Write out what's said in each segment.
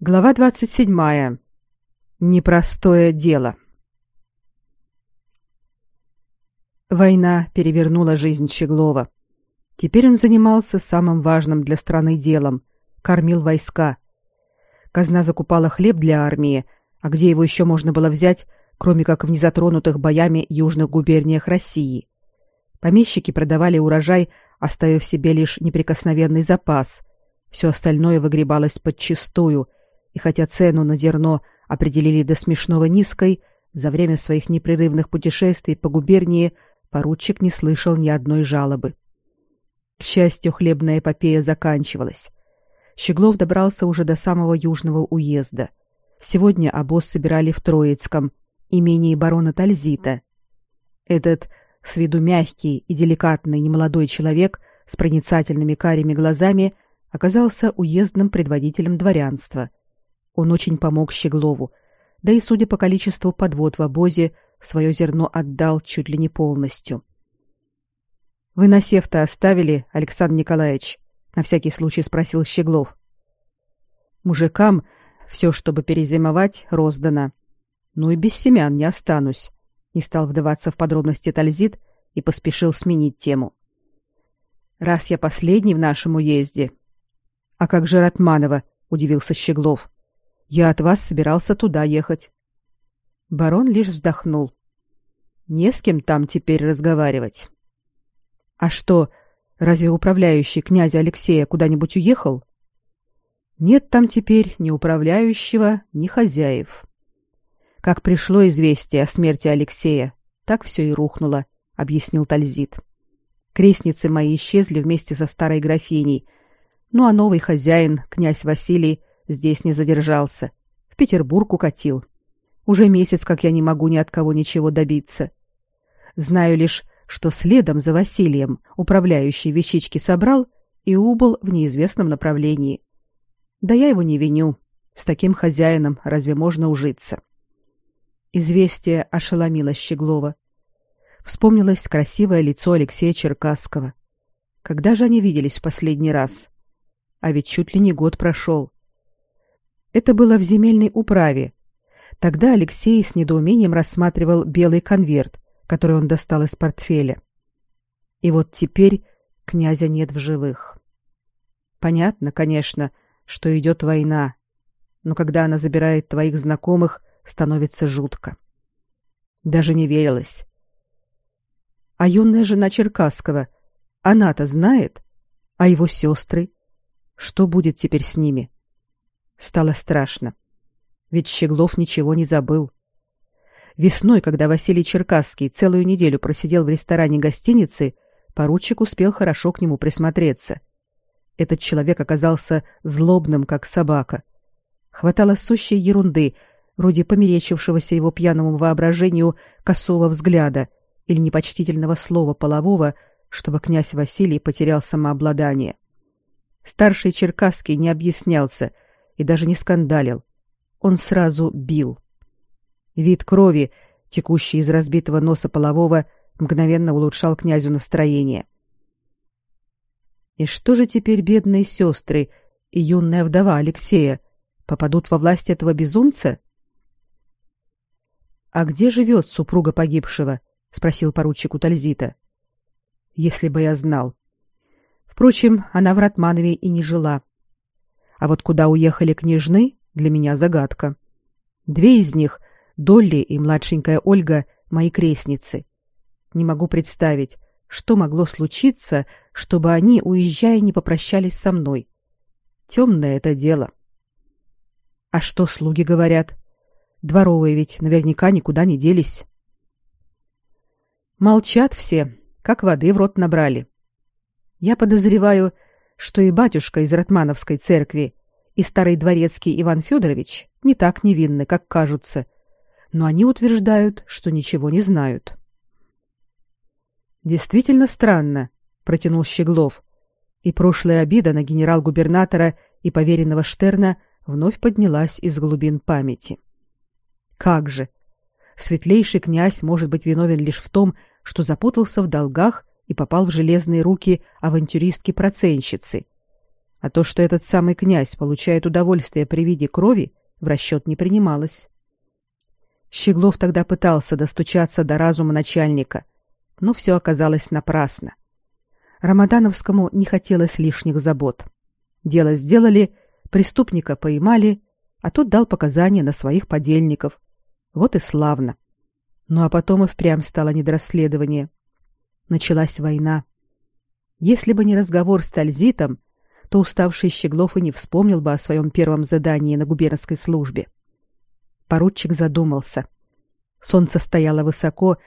Глава 27. Непростое дело. Война перевернула жизнь Щеглова. Теперь он занимался самым важным для страны делом кормил войска. Казна закупала хлеб для армии, а где его еще можно было взять, кроме как в незатронутых боями южных губерниях России? Помещики продавали урожай, оставив себе лишь неприкосновенный запас. Все остальное выгребалось подчистую – и хотя цену на зерно определили до смешного низкой, за время своих непрерывных путешествий по губернии поручик не слышал ни одной жалобы. К счастью, хлебная эпопея заканчивалась. Щеглов добрался уже до самого южного уезда. Сегодня обоз собирали в Троицком, имении барона Тальзита. Этот с виду мягкий и деликатный немолодой человек с проницательными карими глазами оказался уездным предводителем дворянства. Он очень помог Щеглову, да и, судя по количеству подвод в обозе, свое зерно отдал чуть ли не полностью. «Вы насев-то оставили, Александр Николаевич?» — на всякий случай спросил Щеглов. «Мужикам все, чтобы перезимовать, роздано. Ну и без семян не останусь», — не стал вдаваться в подробности Тальзит и поспешил сменить тему. «Раз я последний в нашем уезде...» «А как же Ратманова?» — удивился Щеглов. Я от вас собирался туда ехать. Барон лишь вздохнул. Не с кем там теперь разговаривать. А что, разве управляющий князя Алексея куда-нибудь уехал? Нет там теперь ни управляющего, ни хозяев. Как пришло известие о смерти Алексея, так все и рухнуло, объяснил Тальзит. Крестницы мои исчезли вместе со старой графиней, ну а новый хозяин, князь Василий, Здесь не задержался. В Петербург укатил. Уже месяц, как я не могу ни от кого ничего добиться. Знаю лишь, что следом за Василием управляющий вещички собрал и убыл в неизвестном направлении. Да я его не виню. С таким хозяином разве можно ужиться? Известие ошеломило Щеглова. Вспомнилось красивое лицо Алексея Черкасского. Когда же они виделись в последний раз? А ведь чуть ли не год прошел. Это было в земельной управе. Тогда Алексей с недоумением рассматривал белый конверт, который он достал из портфеля. И вот теперь князя нет в живых. Понятно, конечно, что идет война, но когда она забирает твоих знакомых, становится жутко. Даже не верилось. А юная жена Черкасского, она-то знает, а его сестры? Что будет теперь с ними? — Стало страшно. Ведь Щеглов ничего не забыл. Весной, когда Василий Черкасский целую неделю просидел в ресторане гостиницы, поручик успел хорошо к нему присмотреться. Этот человек оказался злобным, как собака. Хватало сущей ерунды, вроде померечившегося его пьяному воображению косого взгляда или непочтительного слова полового, чтобы князь Василий потерял самообладание. Старший Черкасский не объяснялся — и даже не скандалил. Он сразу бил. Вид крови, текущей из разбитого носа полового, мгновенно улучшал князю настроение. И что же теперь бедные сестры и юная вдова Алексея попадут во власть этого безумца? А где живет супруга погибшего? спросил поручик у Тальзита. Если бы я знал. Впрочем, она в Ратманове и не жила. А вот куда уехали княжны, для меня загадка. Две из них, Долли и младшенькая Ольга, мои крестницы. Не могу представить, что могло случиться, чтобы они, уезжая, не попрощались со мной. Темное это дело. А что слуги говорят? Дворовые ведь наверняка никуда не делись. Молчат все, как воды в рот набрали. Я подозреваю, что и батюшка из Ратмановской церкви, и старый дворецкий Иван Федорович не так невинны, как кажутся, но они утверждают, что ничего не знают. Действительно странно, протянул Щеглов, и прошлая обида на генерал-губернатора и поверенного Штерна вновь поднялась из глубин памяти. Как же светлейший князь может быть виновен лишь в том, что запутался в долгах и попал в железные руки авантюристки-проценщицы. А то, что этот самый князь получает удовольствие при виде крови, в расчет не принималось. Щеглов тогда пытался достучаться до разума начальника, но все оказалось напрасно. Рамадановскому не хотелось лишних забот. Дело сделали, преступника поймали, а тот дал показания на своих подельников. Вот и славно. Ну а потом и впрямь стало не до расследования. Началась война. Если бы не разговор с Тальзитом, то уставший Щеглов и не вспомнил бы о своем первом задании на губернской службе. Поручик задумался. Солнце стояло высоко,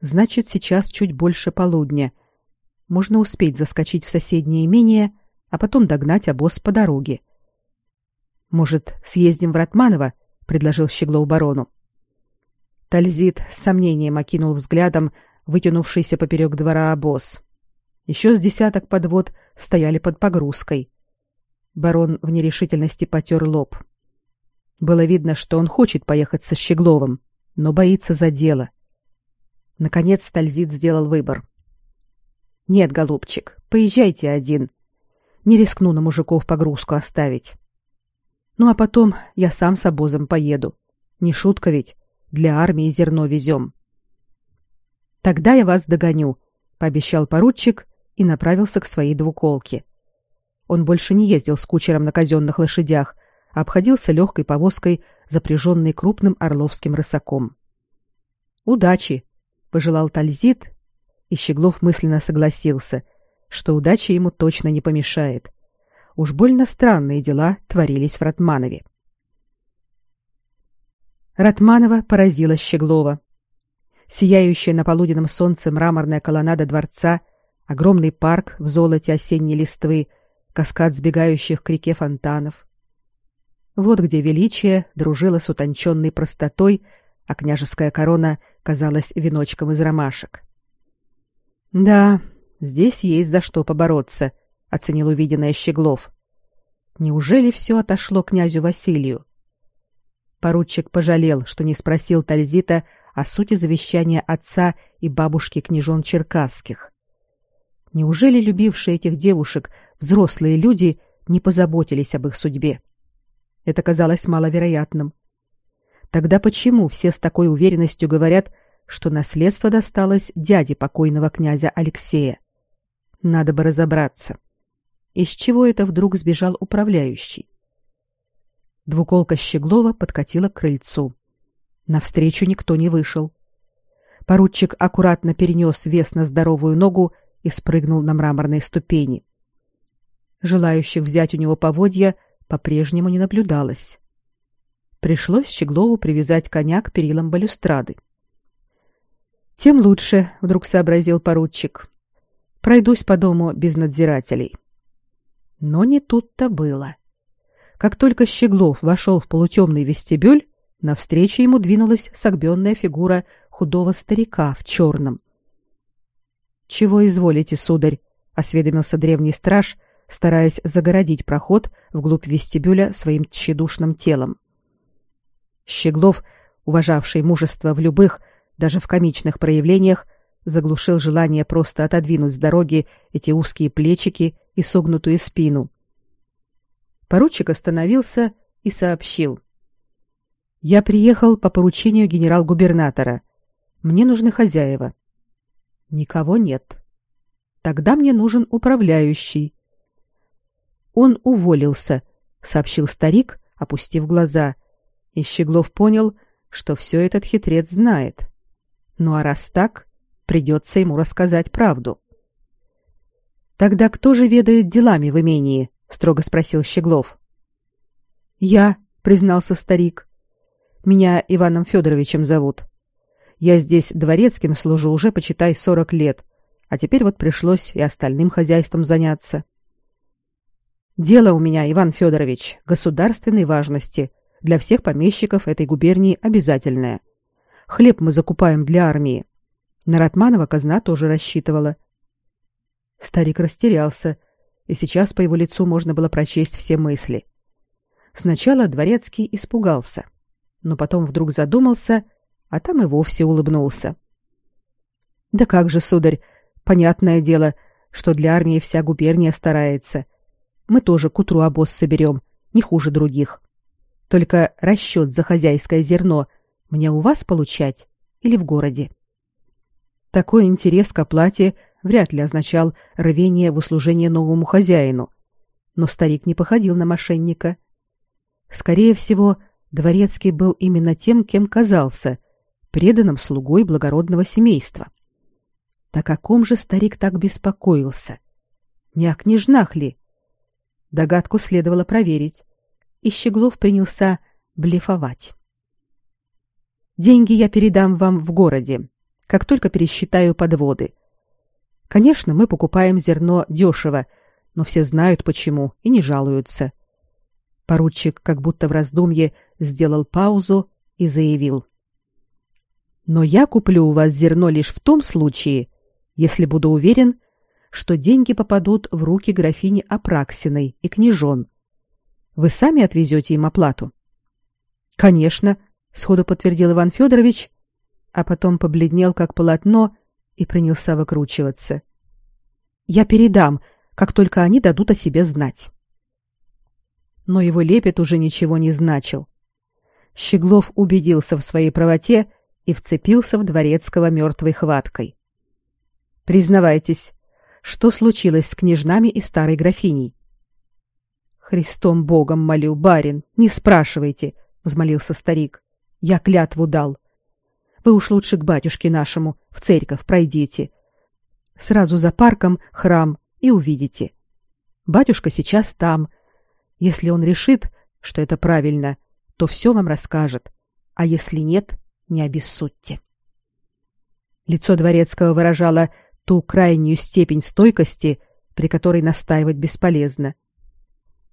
значит, сейчас чуть больше полудня. Можно успеть заскочить в соседнее имение, а потом догнать обоз по дороге. Может, съездим в Ратманово, предложил Щеглов барону. Тальзит с сомнением окинул взглядом вытянувшийся поперек двора обоз. Еще с десяток подвод стояли под погрузкой. Барон в нерешительности потер лоб. Было видно, что он хочет поехать со Щегловым, но боится за дело. Наконец Стальзит сделал выбор. «Нет, голубчик, поезжайте один. Не рискну на мужиков погрузку оставить. Ну а потом я сам с обозом поеду. Не шутка ведь, для армии зерно везем». «Тогда я вас догоню», — пообещал поручик и направился к своей двуколке. Он больше не ездил с кучером на казенных лошадях, а обходился легкой повозкой, запряженной крупным орловским рысаком. «Удачи!» — пожелал Тальзит, и Щеглов мысленно согласился, что удача ему точно не помешает. Уж больно странные дела творились в Ратманове. Ратманова поразила Щеглова. Сияющая на полуденном солнце мраморная колоннада дворца огромный парк в золоте осенней листвы, каскад сбегающих к реке фонтанов. Вот где величие дружило с утонченной простотой, а княжеская корона казалась веночком из ромашек. Да, здесь есть за что побороться, оценил увиденное Щеглов. Неужели все отошло князю Василию? Поручик пожалел, что не спросил Тальзита о сути завещания отца и бабушки княжон черкасских. Неужели любившие этих девушек взрослые люди не позаботились об их судьбе? Это казалось маловероятным. Тогда почему все с такой уверенностью говорят, что наследство досталось дяде покойного князя Алексея? Надо бы разобраться. Из чего это вдруг сбежал управляющий? Двуколка Щеглова подкатила к крыльцу. Навстречу никто не вышел. Поручик аккуратно перенес вес на здоровую ногу и спрыгнул на мраморные ступени. Желающих взять у него поводья по-прежнему не наблюдалось. Пришлось Щеглову привязать коня к перилам балюстрады. Тем лучше, вдруг сообразил поручик. Пройдусь по дому без надзирателей. Но не тут-то было. Как только Щеглов вошел в полутемный вестибюль, навстречу ему двинулась согбенная фигура худого старика в черном. Чего изволите, сударь? осведомился древний страж, стараясь загородить проход вглубь вестибюля своим тщедушным телом. Щеглов, уважавший мужество в любых, даже в комичных проявлениях, заглушил желание просто отодвинуть с дороги эти узкие плечики и согнутую спину. Поручик остановился и сообщил: "Я приехал по поручению генерал-губернатора. Мне нужны хозяева. Никого нет. Тогда мне нужен управляющий. Он уволился, сообщил старик, опустив глаза. И Щеглов понял, что все этот хитрец знает. Ну а раз так, придется ему рассказать правду. Тогда кто же ведает делами в имении? строго спросил Щеглов. Я, признался старик. Меня Иваном Федоровичем зовут. Я здесь дворецким служу уже почитай сорок лет, а теперь вот пришлось и остальным хозяйством заняться. Дело у меня, Иван Федорович, государственной важности, для всех помещиков этой губернии обязательное. Хлеб мы закупаем для армии. На Ратманова казна тоже рассчитывала. Старик растерялся, и сейчас по его лицу можно было прочесть все мысли. Сначала дворецкий испугался, но потом вдруг задумался а там и вовсе улыбнулся. Да как же, сударь, понятное дело, что для армии вся губерния старается. Мы тоже к утру обоз соберем, не хуже других. Только расчет за хозяйское зерно мне у вас получать или в городе? Такой интерес к оплате вряд ли означал рвение в услужение новому хозяину. Но старик не походил на мошенника. Скорее всего, дворецкий был именно тем, кем казался, преданным слугой благородного семейства. Так о ком же старик так беспокоился? Не о княжнах ли? Догадку следовало проверить. И Щеглов принялся блефовать. Деньги я передам вам в городе, как только пересчитаю подводы. Конечно, мы покупаем зерно дешево, но все знают почему и не жалуются. Поручик, как будто в раздумье, сделал паузу и заявил: "Но я куплю у вас зерно лишь в том случае, если буду уверен, что деньги попадут в руки графини Апраксиной и княжон. Вы сами отвезете им оплату?" "Конечно", сходу подтвердил Иван Федорович, а потом побледнел как полотно и принялся выкручиваться. Я передам, как только они дадут о себе знать. Но его лепет уже ничего не значил. Щеглов убедился в своей правоте и вцепился в дворецкого мертвой хваткой. Признавайтесь, что случилось с княжнами и старой графиней? Христом Богом молю, барин, не спрашивайте, взмолился старик. Я клятву дал. Вы уж лучше к батюшке нашему в церковь пройдите. Сразу за парком храм и увидите. Батюшка сейчас там. Если он решит, что это правильно, то все вам расскажет. А если нет, не обессудьте. Лицо дворецкого выражало ту крайнюю степень стойкости, при которой настаивать бесполезно.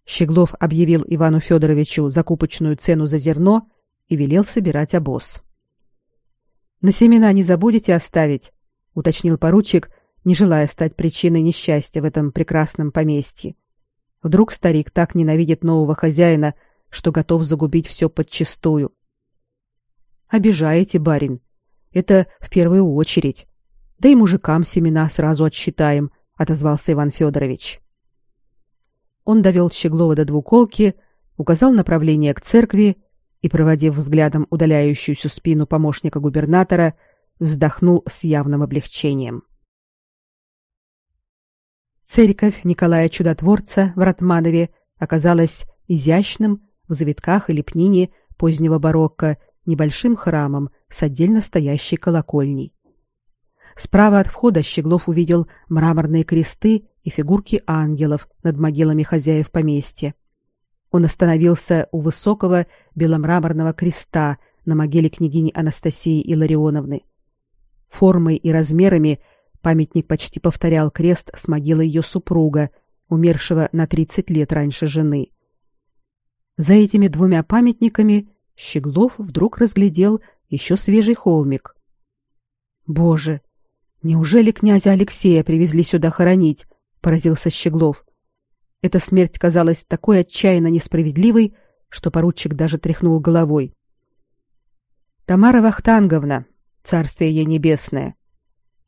Щеглов объявил Ивану Федоровичу закупочную цену за зерно и велел собирать обоз. На семена не забудете оставить, уточнил поручик, не желая стать причиной несчастья в этом прекрасном поместье. Вдруг старик так ненавидит нового хозяина, что готов загубить все подчистую. Обижаете, барин. Это в первую очередь. Да и мужикам семена сразу отсчитаем, отозвался Иван Федорович. Он довел Щеглова до двуколки, указал направление к церкви и, проводив взглядом удаляющуюся спину помощника губернатора, вздохнул с явным облегчением. Церковь Николая Чудотворца в Ратманове оказалась изящным в завитках и лепнине позднего барокко небольшим храмом с отдельно стоящей колокольней. Справа от входа Щеглов увидел мраморные кресты и фигурки ангелов над могилами хозяев поместья. Он остановился у высокого беломраморного креста на могиле княгини Анастасии Илларионовны. Формой и размерами памятник почти повторял крест с могилы ее супруга, умершего на 30 лет раньше жены. За этими двумя памятниками Щеглов вдруг разглядел еще свежий холмик. Боже, неужели князя Алексея привезли сюда хоронить? поразился Щеглов. Эта смерть казалась такой отчаянно несправедливой, что поручик даже тряхнул головой. Тамара Вахтанговна, царствие ей небесное.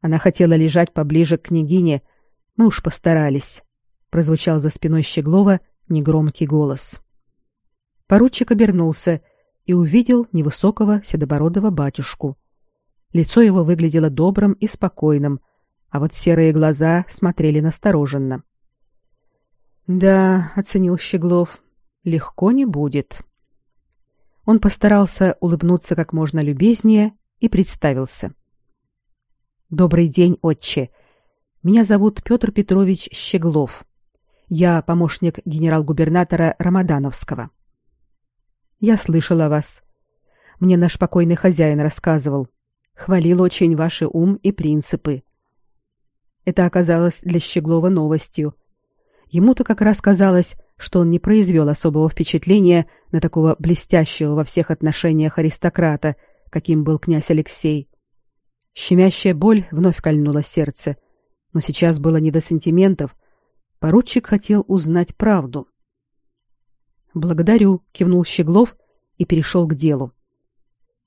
Она хотела лежать поближе к княгине. Мы уж постарались, прозвучал за спиной Щеглова негромкий голос. Поручик обернулся и увидел невысокого седобородого батюшку. Лицо его выглядело добрым и спокойным, а вот серые глаза смотрели настороженно. Да, оценил Щеглов. Легко не будет. Он постарался улыбнуться как можно любезнее и представился. Добрый день, отче. Меня зовут Петр Петрович Щеглов. Я помощник генерал-губернатора Рамадановского. Я слышал о вас. Мне наш покойный хозяин рассказывал. Хвалил очень ваши ум и принципы. Это оказалось для Щеглова новостью — Ему-то как раз казалось, что он не произвел особого впечатления на такого блестящего во всех отношениях аристократа, каким был князь Алексей. Щемящая боль вновь кольнула сердце, но сейчас было не до сантиментов. Поручик хотел узнать правду. «Благодарю», — кивнул Щеглов и перешел к делу.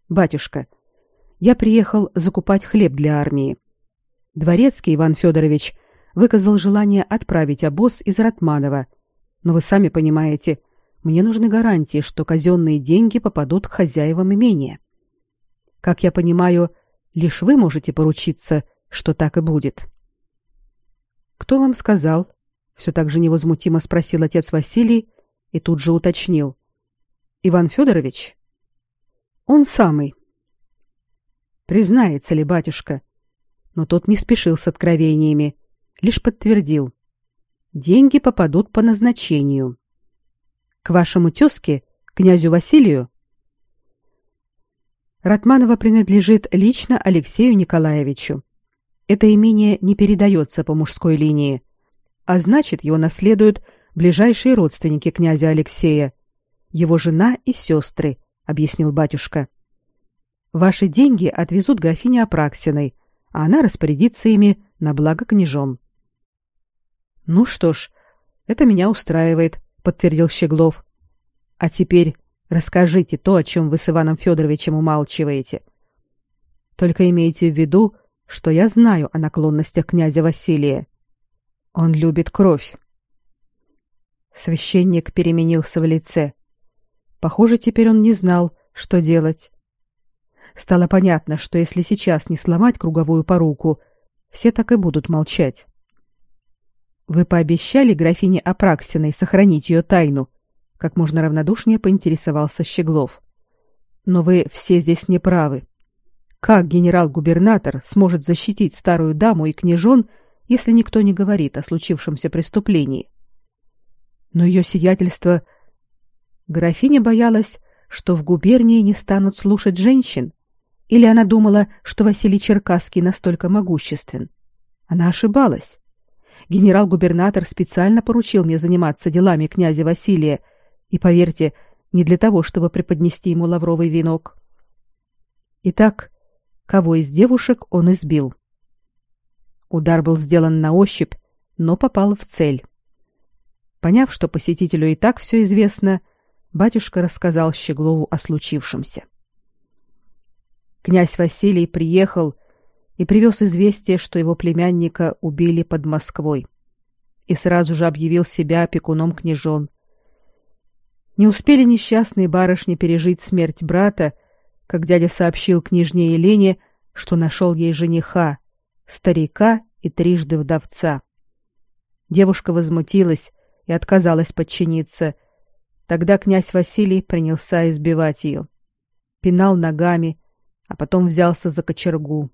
«Батюшка, я приехал закупать хлеб для армии. Дворецкий Иван Федорович выказал желание отправить обоз из Ратманова, Но вы сами понимаете, мне нужны гарантии, что казенные деньги попадут к хозяевам имения. Как я понимаю, лишь вы можете поручиться, что так и будет. Кто вам сказал? Все так же невозмутимо спросил отец Василий и тут же уточнил. Иван Федорович? Он самый. Признается ли батюшка? Но тот не спешил с откровениями, лишь подтвердил. Деньги попадут по назначению. К вашему тёзке, князю Василию? Ратманова принадлежит лично Алексею Николаевичу. Это имение не передается по мужской линии, а значит, его наследуют ближайшие родственники князя Алексея, его жена и сестры, объяснил батюшка. Ваши деньги отвезут графине Апраксиной, а она распорядится ими на благо княжон. Ну что ж, это меня устраивает, подтвердил Щеглов. А теперь расскажите то, о чем вы с Иваном Федоровичем умалчиваете. Только имейте в виду, что я знаю о наклонностях князя Василия. Он любит кровь. Священник переменился в лице. Похоже, теперь он не знал, что делать. Стало понятно, что если сейчас не сломать круговую поруку, все так и будут молчать. Вы пообещали графине Апраксиной сохранить ее тайну, как можно равнодушнее поинтересовался Щеглов. Но вы все здесь не правы. Как генерал-губернатор сможет защитить старую даму и княжон, если никто не говорит о случившемся преступлении? Но ее сиятельство Графиня боялась, что в губернии не станут слушать женщин, или она думала, что Василий Черкасский настолько могуществен. Она ошибалась. Генерал-губернатор специально поручил мне заниматься делами князя Василия, и, поверьте, не для того, чтобы преподнести ему лавровый венок. Итак, кого из девушек он избил? Удар был сделан на ощупь, но попал в цель. Поняв, что посетителю и так все известно, батюшка рассказал Щеглову о случившемся. Князь Василий приехал и привез известие, что его племянника убили под Москвой, и сразу же объявил себя опекуном княжон. Не успели несчастные барышни пережить смерть брата, как дядя сообщил княжне Елене, что нашел ей жениха, старика и трижды вдовца. Девушка возмутилась и отказалась подчиниться — Тогда князь Василий принялся избивать ее. Пинал ногами, а потом взялся за кочергу.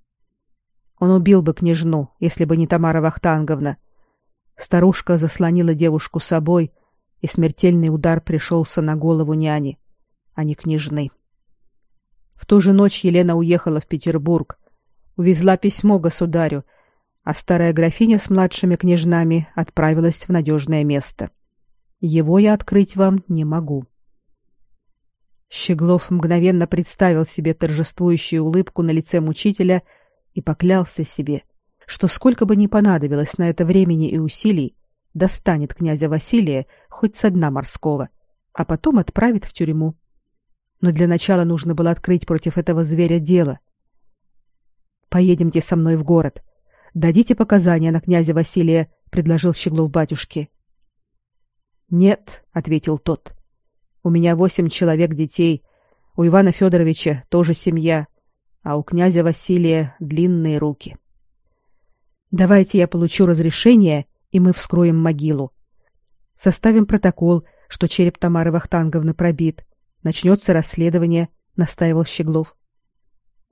Он убил бы княжну, если бы не Тамара Вахтанговна. Старушка заслонила девушку собой, и смертельный удар пришелся на голову няни, а не княжны. В ту же ночь Елена уехала в Петербург, увезла письмо государю, а старая графиня с младшими княжнами отправилась в надежное место. Его я открыть вам не могу. Щеглов мгновенно представил себе торжествующую улыбку на лице мучителя и поклялся себе, что сколько бы ни понадобилось на это времени и усилий, достанет князя Василия хоть со дна морского, а потом отправит в тюрьму. Но для начала нужно было открыть против этого зверя дело. Поедемте со мной в город. Дадите показания на князя Василия, предложил Щеглов батюшке. Нет, ответил тот. У меня восемь человек детей. У Ивана Федоровича тоже семья, а у князя Василия длинные руки. Давайте я получу разрешение, и мы вскроем могилу. Составим протокол, что череп Тамары Вахтанговны пробит. Начнется расследование, настаивал Щеглов.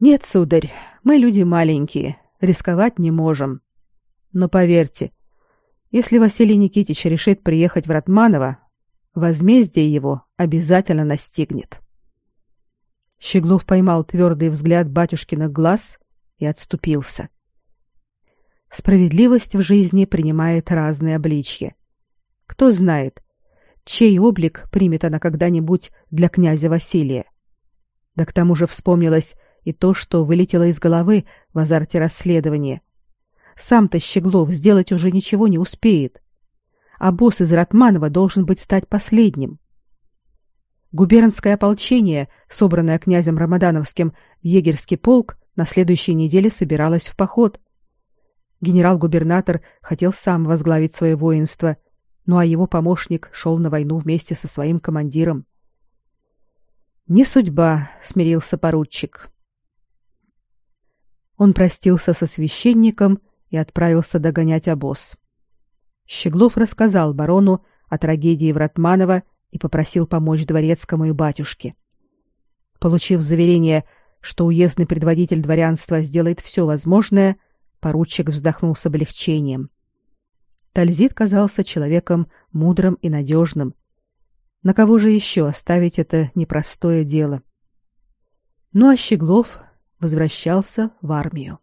Нет, сударь, мы люди маленькие, рисковать не можем. Но поверьте, если Василий Никитич решит приехать в Ратманово, возмездие его обязательно настигнет. Щеглов поймал твердый взгляд батюшкиных глаз и отступился. Справедливость в жизни принимает разные обличья. Кто знает, чей облик примет она когда-нибудь для князя Василия. Да к тому же вспомнилось и то, что вылетело из головы в азарте расследования — сам-то Щеглов сделать уже ничего не успеет. А босс из Ратманова должен быть стать последним. Губернское ополчение, собранное князем Рамадановским в егерский полк, на следующей неделе собиралось в поход. Генерал-губернатор хотел сам возглавить свое воинство, ну а его помощник шел на войну вместе со своим командиром. Не судьба, смирился поручик. Он простился со священником и отправился догонять обоз. Щеглов рассказал барону о трагедии Вратманова и попросил помочь дворецкому и батюшке. Получив заверение, что уездный предводитель дворянства сделает все возможное, поручик вздохнул с облегчением. Тальзит казался человеком мудрым и надежным, на кого же еще оставить это непростое дело? Ну а Щеглов возвращался в армию.